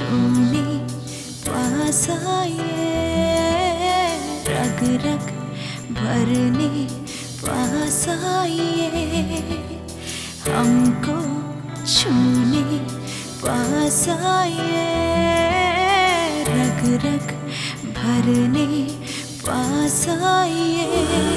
छूने पास आए। रग रग भरने पास आइए हमको छूने पास आइए रग रग भरने पास आइए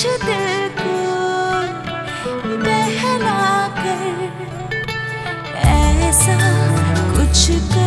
कुछ दिल को बहला कर ऐसा कुछ कर